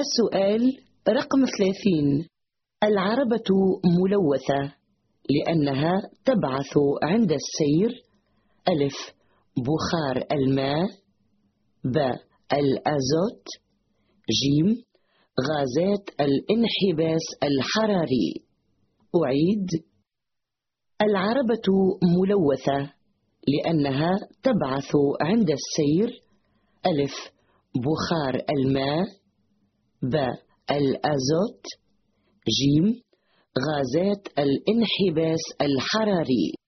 السؤال رقم ثلاثين. العربة ملوثة لأنها تبعث عند السير. ألف. بخار الماء. ب. الأزوت. جيم. غازات الانحباس الحراري. أعيد. العربة ملوثة لأنها تبعث عند السير. ألف. بخار الماء. ب الأزوت جيم غازات الانحباس الحراري.